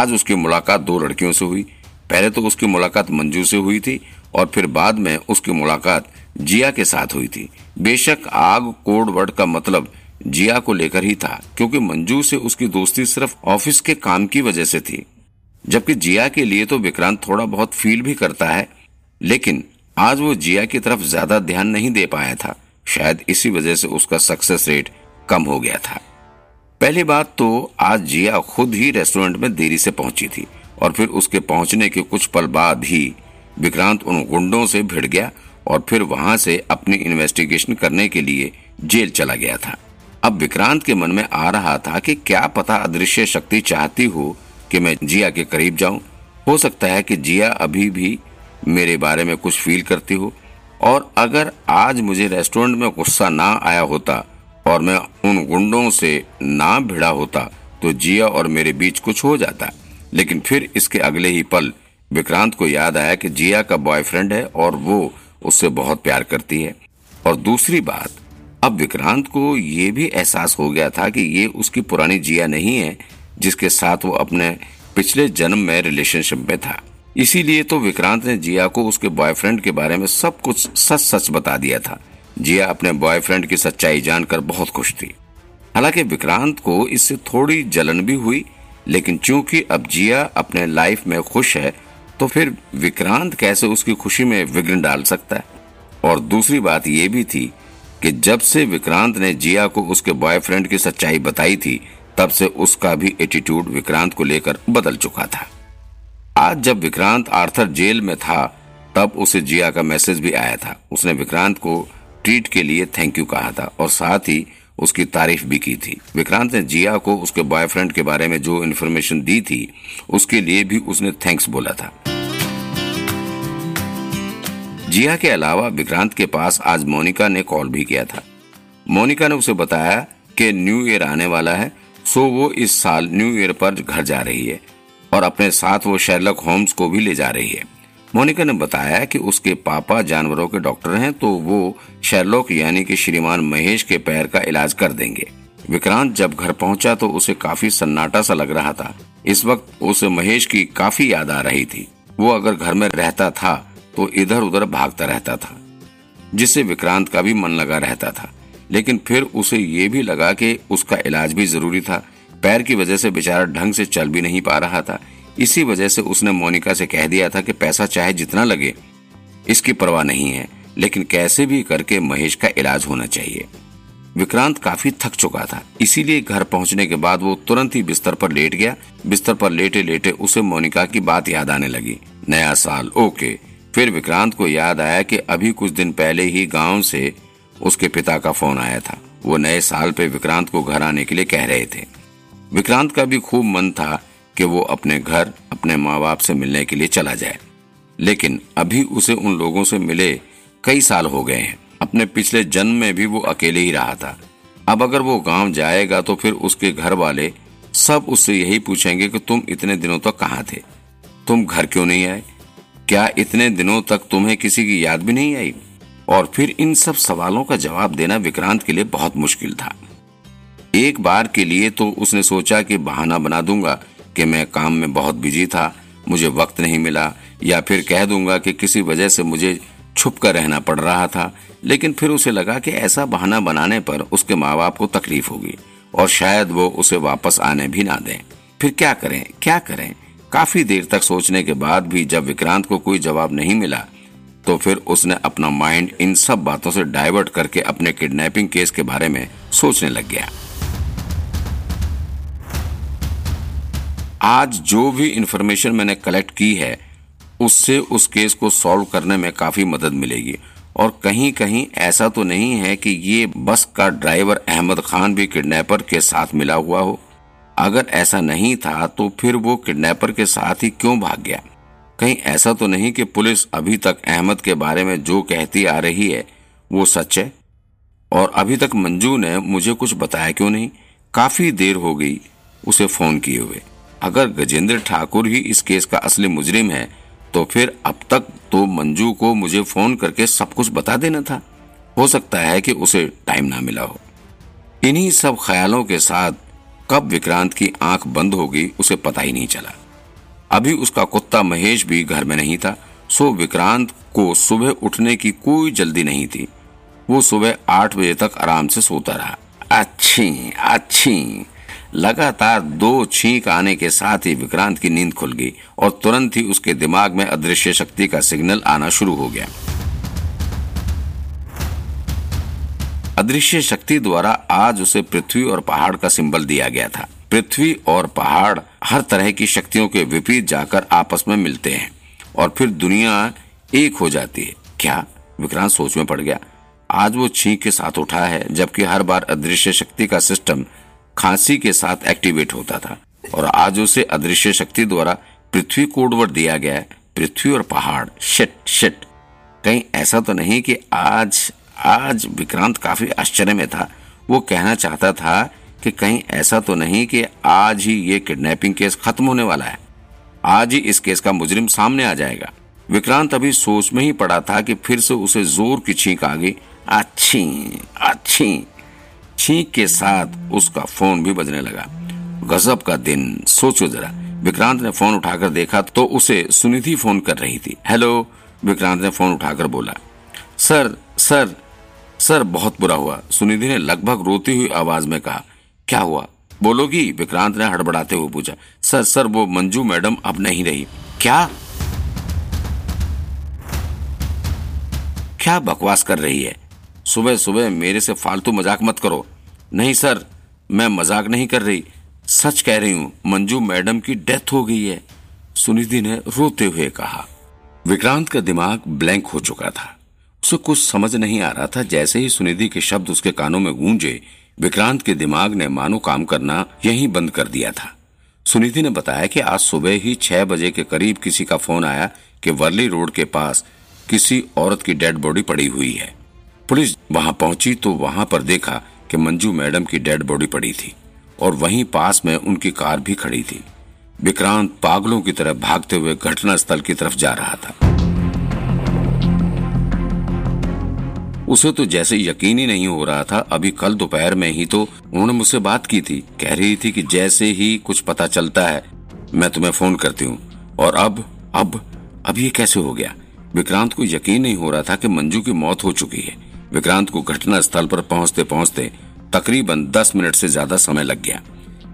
आज उसकी मुलाकात दो लड़कियों से हुई। पहले तो उसकी मुलाकात मंजू से हुई थी और फिर बाद में उसकी मुलाकात जिया के साथ हुई थी। बेशक आग, कोड, वर्ड का मतलब जिया को लेकर ही था, क्योंकि मंजू से उसकी दोस्ती सिर्फ़ ऑफ़िस के काम की वजह से थी। जबकि जिया के लिए तो विक्रांत थोड़ा बहुत फील भी करता है, लेकिन आज वो जिया की तरफ़ ज़्यादा ध्यान नहीं दे पाया था। शायद इसी वजह से उसका सक्सेस रेट कम हो गया था। पहली बात तो आज जिया खुद ही रेस्टोरेंट में देरी से पहुँची थी और फिर उसके पहुँचने के कुछ पल बाद ही विक्रांत उन गुंडों से भिड़ गया और फिर वहाँ से अपनी इन्वेस्टिगेशन करने के लिए जेल चला गया था। अब विक्रांत के मन में आ रहा था कि क्या पता अदृश्य शक्ति चाहती हो कि मैं जिया के करीब जाऊँ। हो सकता है कि जिया अभी भी मेरे बारे में कुछ फील करती हो और अगर आज मुझे रेस्टोरेंट में गुस्सा ना आया होता और मैं उन गुंडों से ना भिड़ा होता तो जिया और मेरे बीच कुछ हो जाता। लेकिन फिर इसके अगले ही पल विक्रांत को याद आया कि जिया का बॉयफ्रेंड है और वो उससे बहुत प्यार करती है। और दूसरी बात, अब विक्रांत को ये भी एहसास हो गया था कि ये उसकी पुरानी जिया नहीं है, जिसके साथ वो अपने पिछले जन्म में रिलेशनशिप में था। इसीलिए तो विक्रांत ने जिया को उसके बॉयफ्रेंड के बारे में सब कुछ सच सच बता दिया था। जिया अपने बॉयफ्रेंड की सच्चाई जानकर बहुत खुश थी। हालाँकि विक्रांत को इससे थोड़ी जलन भी हुई, लेकिन चूँकि अब जिया अपने लाइफ में खुश है तो फिर विक्रांत कैसे उसकी खुशी में विघ्न डाल सकता है? और दूसरी बात यह भी थी कि जब से विक्रांत ने जिया को उसके बॉयफ्रेंड की सच्चाई बताई थी, तब से उसका भी एटीट्यूड विक्रांत को लेकर बदल चुका था। आज जब विक्रांत आर्थर जेल में था, तब उसे जिया का मैसेज भी आया था। उसने विक्रांत को ट्रीट के लिए थैंक यू कहा था और साथ ही उसकी तारीफ़ भी की थी। विक्रांत ने जिया को उसके बॉयफ्रेंड के बारे में जो इन्फॉर्मेशन दी थी, उसके लिए भी उसने थैंक्स बोला था। जिया के अलावा विक्रांत के पास आज मोनिका ने कॉल भी किया था। मोनिका ने उसे बताया कि न्यू ईयर आने वाला है सो वो इस साल न्यू ईयर पर घर जा रही है और अपने साथ वो शेरलक होम्स को भी ले जा रही है। मोनिका ने बताया कि उसके पापा जानवरों के डॉक्टर हैं तो वो शेरलॉक यानी कि श्रीमान महेश के पैर का इलाज कर देंगे। विक्रांत जब घर पहुँचा तो उसे काफ़ी सन्नाटा सा लग रहा था। इस वक्त उसे महेश की काफ़ी याद आ रही थी। वो अगर घर में रहता था तो इधर उधर भागता रहता था, जिससे विक्रांत का भी मन लगा रहता था। लेकिन फिर उसे ये भी लगा कि उसका इलाज भी ज़रूरी था। पैर की वजह से बेचारा ढंग से चल भी नहीं पा रहा था। इसी वजह से उसने मोनिका से कह दिया था कि पैसा चाहे जितना लगे, इसकी परवाह नहीं है, लेकिन कैसे भी करके महेश का इलाज होना चाहिए। विक्रांत काफ़ी थक चुका था, इसीलिए घर पहुँचने के बाद वो तुरंत ही बिस्तर पर लेट गया। बिस्तर पर लेटे लेटे उसे मोनिका की बात याद आने लगी। नया साल, ओके। फिर विक्रांत को याद आया कि अभी कुछ दिन पहले ही गाँव से उसके पिता का फ़ोन आया था। वो नए साल पे विक्रांत को घर आने के लिए कह रहे थे। विक्रांत का भी खूब मन था कि वो अपने घर, अपने माँ बाप से मिलने के लिए चला जाए। लेकिन अभी उसे उन लोगों से मिले कई साल हो गए हैं। अपने पिछले जन्म में भी वो अकेले ही रहा था। अब अगर वो गाँव जाएगा तो फिर उसके घर वाले सब उससे यही पूछेंगे कि तुम इतने दिनों तक कहाँ थे? तुम घर क्यों नहीं आए? क्या इतने दिनों तक तुम्हें किसी की याद भी नहीं आई? और फिर इन सब सवालों का जवाब देना विक्रांत के लिए बहुत मुश्किल था। एक बार के लिए तो उसने सोचा कि बहाना बना दूँगा कि मैं काम में बहुत बिज़ी था, मुझे वक्त नहीं मिला, या फिर कह दूँगा कि किसी वजह से मुझे छुप कर रहना पड़ रहा था, लेकिन फिर उसे लगा कि ऐसा बहाना बनाने पर उसके माँ बाप को तकलीफ़ होगी, और शायद वो उसे वापस आने भी ना दें। फिर क्या करें? क्या करें? काफ़ी देर तक सोचने के बाद भी जब विक्रांत को कोई जवाब नहीं मिला तो फिर उसने अपना माइंड इन सब बातों से डाइवर्ट करके अपने किडनैपिंग केस के बारे में सोचने लग गया। आज जो भी इंफॉर्मेशन मैंने कलेक्ट की है, उससे उस केस को सॉल्व करने में काफ़ी मदद मिलेगी। और कहीं कहीं ऐसा तो नहीं है कि ये बस का ड्राइवर अहमद खान भी किडनैपर के साथ मिला हुआ हो। अगर ऐसा नहीं था तो फिर वो किडनैपर के साथ ही क्यों भाग गया? कहीं ऐसा तो नहीं कि पुलिस अभी तक अहमद के बारे में जो कहती आ रही है, वो सच है? और अभी तक मंजू ने मुझे कुछ बताया क्यों नहीं? काफ़ी देर हो गई उसे फ़ोन किए हुए। अगर गजेंद्र ठाकुर ही इस केस का असली मुजरिम है तो फिर अब तक तो मंजू को मुझे फ़ोन करके सब कुछ बता देना था। हो सकता है कि उसे टाइम ना मिला हो। इन्हीं सब ख्यालों के साथ कब विक्रांत की आँख बंद हो गई उसे पता ही नहीं चला। अभी उसका कुत्ता महेश भी घर में नहीं था, सो विक्रांत को सुबह उठने की कोई जल्दी नहीं थी। वो सुबह आठ बजे तक आराम से सोता रहा। अच्छी अच्छी। लगातार दो छींक आने के साथ ही विक्रांत की नींद खुल गई और तुरंत ही उसके दिमाग में अदृश्य शक्ति का सिग्नल आना शुरू हो गया। अदृश्य शक्ति द्वारा आज उसे पृथ्वी और पहाड़ का सिंबल दिया गया था। पृथ्वी और पहाड़ हर तरह की शक्तियों के विपरीत जाकर आपस में मिलते हैं और फिर दुनिया एक हो जाती है। क्या? विक्रांत सोच में पड़ गया। आज वो छींक के साथ उठा है, जबकि हर बार अदृश्य शक्ति का सिस्टम खांसी के साथ एक्टिवेट होता था और आज उसे अदृश्य शक्ति द्वारा पृथ्वी कोडवर्ड दिया गया है। पृथ्वी और पहाड़। शिट शिट कहीं ऐसा तो नहीं कि आज आज विक्रांत काफ़ी आश्चर्य में था। वो कहना चाहता था कि कहीं ऐसा तो नहीं कि आज ही ये किडनैपिंग केस खत्म होने वाला है। आज ही इस केस का मुजरिम सामने आ जाएगा। विक्रांत अभी सोच में ही पड़ा था कि फिर से उसे ज़ोर की छींक आ गई अच्छी अच्छी छींक के साथ उसका फ़ोन भी बजने लगा। गजब का दिन। सोचो जरा, विक्रांत ने फ़ोन उठाकर देखा तो उसे सुनिधि फ़ोन कर रही थी। हेलो, विक्रांत ने फ़ोन उठाकर बोला। सर सर सर, बहुत बुरा हुआ। सुनिधि ने लगभग रोती हुई आवाज़ में कहा, क्या हुआ? बोलोगी, विक्रांत ने हड़बड़ाते हुए पूछा। सर सर, वो मंजू मैडम अब नहीं रही। क्या? क्या बकवास कर रही है? सुबह सुबह मेरे से फालतू मज़ाक मत करो। नहीं, सर, मैं मज़ाक नहीं कर रही। सच कह रही हूँ, मंजू मैडम की डेथ हो गई है। सुनिधि ने रोते हुए कहा। विक्रांत का दिमाग ब्लैंक हो चुका था। उसे कुछ समझ नहीं आ रहा था, जैसे ही सुनिधि के शब्द उसके कानों में गूंजे, विक्रांत के दिमाग ने मानो काम करना यही बंद कर दिया था। सुनिधि ने बताया कि आज सुबह ही छह बजे के करीब किसी का फ़ोन आया कि वर्ली रोड के पास किसी औरत की डेड बॉडी पड़ी हुई है। पुलिस वहाँ पहुँची तो वहाँ पर देखा कि मंजू मैडम की डेड बॉडी पड़ी थी और वहीं पास में उनकी कार भी खड़ी थी। विक्रांत पागलों की तरह भागते हुए घटना स्थल की तरफ़ जा रहा था। उसे तो जैसे यकीन ही नहीं हो रहा था। अभी कल दोपहर में ही तो उन्होंने मुझसे बात की थी। कह रही थी कि जैसे ही कुछ पता चलता है, मैं तुम्हें फ़ोन करती हूँ। और अब अब अब ये कैसे हो गया? विक्रांत को यकीन नहीं हो रहा था कि मंजू की मौत हो चुकी है। विक्रांत को घटना स्थल पर पहुँचते पहुँचते तकरीबन दस मिनट से ज़्यादा समय लग गया।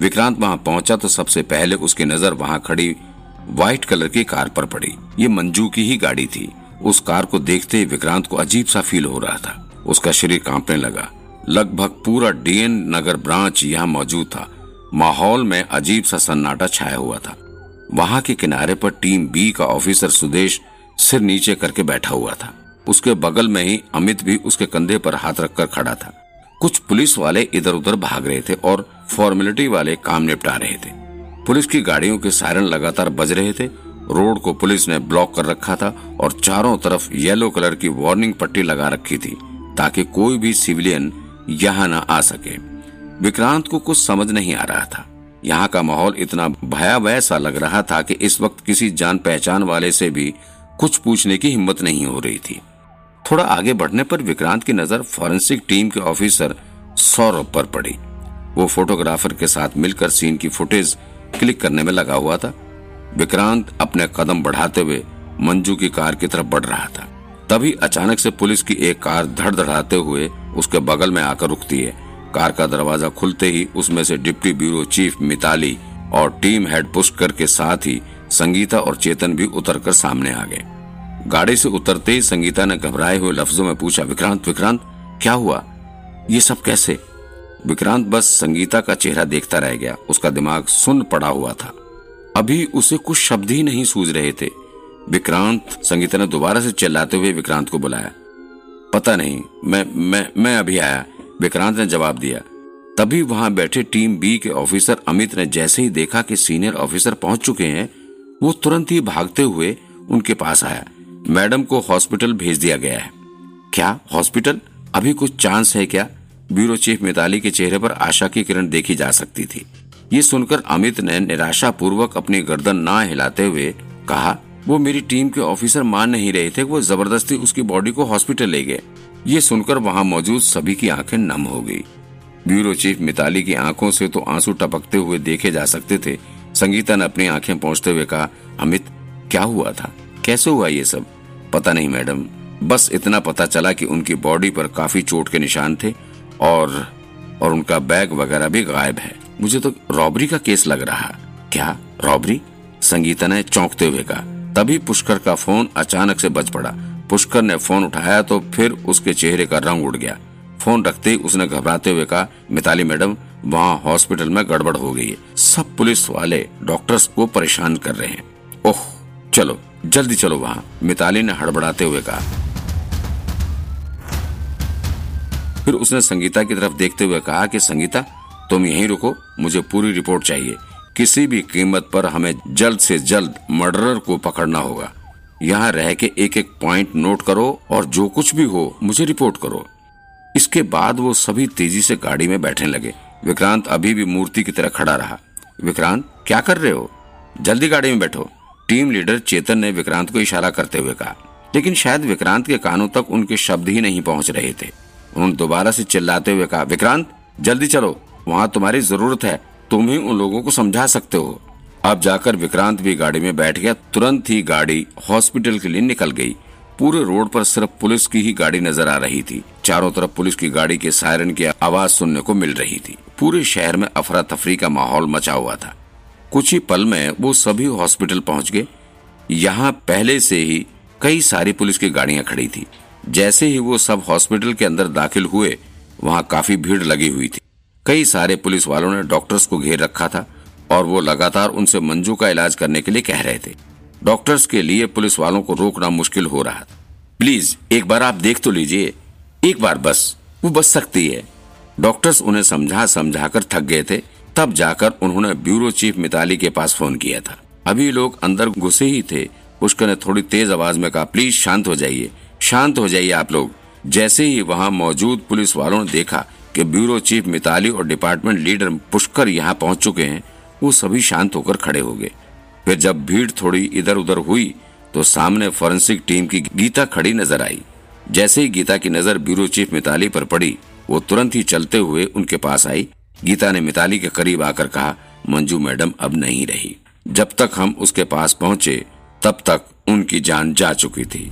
विक्रांत वहाँ पहुँचा तो सबसे पहले उसकी नज़र वहाँ खड़ी व्हाइट कलर की कार पर पड़ी। ये मंजू की ही गाड़ी थी। उस कार को देखते ही विक्रांत को अजीब सा फील हो रहा था। उसका शरीर कांपने लगा। लगभग पूरा डीएन नगर ब्रांच यहाँ मौजूद था। माहौल में अजीब सा सन्नाटा छाया हुआ था। वहाँ के किनारे पर टीम बी का ऑफिसर सुदेश सिर नीचे करके बैठा हुआ था। उसके बगल में ही अमित भी उसके कंधे पर हाथ रखकर खड़ा था। कुछ पुलिस वाले इधर उधर भाग रहे थे और फॉर्मेलिटी वाले काम निपटा रहे थे। पुलिस की गाड़ियों के सायरन लगातार बज रहे थे। रोड को पुलिस ने ब्लॉक कर रखा था और चारों तरफ़ येलो कलर की वार्निंग पट्टी लगा रखी थी ताकि कोई भी सिविलियन यहाँ न आ सके। विक्रांत को कुछ समझ नहीं आ रहा था। यहाँ का माहौल इतना भयावह सा लग रहा था कि इस वक्त किसी जान पहचान वाले से भी कुछ पूछने की हिम्मत नहीं हो रही थी। थोड़ा आगे बढ़ने पर विक्रांत की नज़र फॉरेंसिक टीम के ऑफिसर सौरभ पर पड़ी। वो फोटोग्राफर के साथ मिलकर सीन की फुटेज क्लिक करने में लगा हुआ था। विक्रांत अपने कदम बढ़ाते हुए मंजू की कार की तरफ़ बढ़ रहा था। तभी अचानक से पुलिस की एक कार धड़ धड़ाते हुए उसके बगल में आकर रुकती है। कार का दरवाज़ा खुलते ही उसमें से डिप्टी ब्यूरो चीफ मिताली और टीम हेड पुष्कर के साथ ही संगीता और चेतन भी उतरकर सामने आ गए। गाड़ी से उतरते ही संगीता ने घबराए हुए लफ्जों में पूछा, विक्रांत विक्रांत, क्या हुआ? ये सब कैसे? विक्रांत बस संगीता का चेहरा देखता रह गया। उसका दिमाग सुन पड़ा हुआ था। अभी उसे कुछ शब्द ही नहीं सूझ रहे थे। विक्रांत, संगीता ने दोबारा से चिल्लाते हुए विक्रांत को बुलाया। पता नहीं, मैं मैं मैं अभी आया। विक्रांत ने जवाब दिया। तभी वहाँ बैठे टीम बी के ऑफिसर अमित ने जैसे ही देखा कि सीनियर ऑफिसर पहुँच चुके हैं, वो तुरंत ही भागते हुए उनके पास आया। मैडम को हॉस्पिटल भेज दिया गया है। क्या हॉस्पिटल? अभी कुछ चांस है क्या? ब्यूरो चीफ मिताली के चेहरे पर आशा की किरण देखी जा सकती थी। ये सुनकर अमित ने निराशा पूर्वक अपनी गर्दन ना हिलाते हुए कहा, वो मेरी टीम के ऑफिसर मान नहीं रहे थे, वो ज़बरदस्ती उसकी बॉडी को हॉस्पिटल ले गए। ये सुनकर वहाँ मौजूद सभी की आँखें नम हो गई। ब्यूरो चीफ मिताली की आँखों से तो आँसू टपकते हुए देखे जा सकते थे। संगीता ने अपनी आँखें पहुँचते हुए कहा, अमित, क्या हुआ था? कैसे हुआ ये सब? पता नहीं, मैडम। बस इतना पता चला कि उनकी बॉडी पर काफ़ी चोट के निशान थे और और उनका बैग वगैरह भी गायब है। मुझे तो रॉबरी का केस लग रहा। क्या? रॉबरी? संगीता ने चौंकते हुए कहा। तभी पुष्कर का फ़ोन अचानक से बज पड़ा। पुष्कर ने फ़ोन उठाया तो फिर उसके चेहरे का रंग उड़ गया। फ़ोन रखते ही उसने घबराते हुए कहा, मिताली मैडम, वहाँ हॉस्पिटल में गड़बड़ हो गई है। सब पुलिस वाले डॉक्टर्स को परेशान कर रहे हैं। ओह, चलो। जल्दी चलो वहाँ, मिताली ने हड़बड़ाते हुए कहा। फिर उसने संगीता की तरफ़ देखते हुए कहा कि, संगीता, तुम यहीं रुको, मुझे पूरी रिपोर्ट चाहिए। किसी भी कीमत पर हमें जल्द से जल्द मर्डरर को पकड़ना होगा। यहाँ रह के एक एक पॉइंट नोट करो और जो कुछ भी हो, मुझे रिपोर्ट करो। इसके बाद वो सभी तेज़ी से गाड़ी में बैठने लगे। विक्रांत अभी भी मूर्ति की तरह खड़ा रहा। विक्रांत, क्या कर रहे हो? जल्दी गाड़ी में बैठो। टीम लीडर चेतन ने विक्रांत को इशारा करते हुए कहा, लेकिन शायद विक्रांत के कानों तक उनके शब्द ही नहीं पहुँच रहे थे। उन्होंने दोबारा से चिल्लाते हुए कहा, विक्रांत, जल्दी चलो, वहाँ तुम्हारी ज़रूरत है, तुम ही उन लोगों को समझा सकते हो। अब जाकर विक्रांत भी गाड़ी में बैठ गया, तुरंत ही गाड़ी हॉस्पिटल के लिए निकल गई। पूरे रोड पर सिर्फ़ पुलिस की ही गाड़ी नज़र आ रही थी। चारों तरफ़ पुलिस की गाड़ी के सायरन की आवाज़ सुनने को मिल रही थी। पूरे शहर में अफरा तफरी का माहौल मचा हुआ था। कुछ ही पल में वो सभी हॉस्पिटल पहुँच गए। यहाँ पहले से ही कई सारी पुलिस की गाड़ियाँ खड़ी थी। जैसे ही वो सब हॉस्पिटल के अंदर दाखिल हुए, वहाँ काफ़ी भीड़ लगी हुई थी। कई सारे पुलिस वालों ने डॉक्टर्स को घेर रखा था और वो लगातार उनसे मंजू का इलाज करने के लिए कह रहे थे। डॉक्टर्स के लिए पुलिस वालों को रोकना मुश्किल हो रहा था। प्लीज़, एक बार आप देख तो लीजिए। एक बार बस, वो बच सकती है। डॉक्टर्स उन्हें समझा समझा कर थक गए थे। तब जाकर उन्होंने ब्यूरो चीफ मिताली के पास फ़ोन किया था। अभी लोग अंदर घुसे ही थे। पुष्कर ने थोड़ी तेज आवाज़ में कहा, प्लीज़ शांत हो जाइए, शांत हो जाइए आप लोग। जैसे ही वहाँ मौजूद पुलिस वालों ने देखा कि ब्यूरो चीफ मिताली और डिपार्टमेंट लीडर पुष्कर यहाँ पहुँच चुके हैं, वो सभी शांत होकर खड़े हो गए। फिर जब भीड़ थोड़ी इधर उधर हुई तो सामने फॉरेंसिक टीम की गीता खड़ी नज़र आई। जैसे ही गीता की नज़र ब्यूरो चीफ मिताली पर पड़ी, वो तुरंत ही चलते हुए उनके पास आई। गीता ने मिताली के करीब आकर कहा, मंजू मैडम, अब नहीं रही। जब तक हम उसके पास पहुँचे, तब तक उनकी जान जा चुकी थी।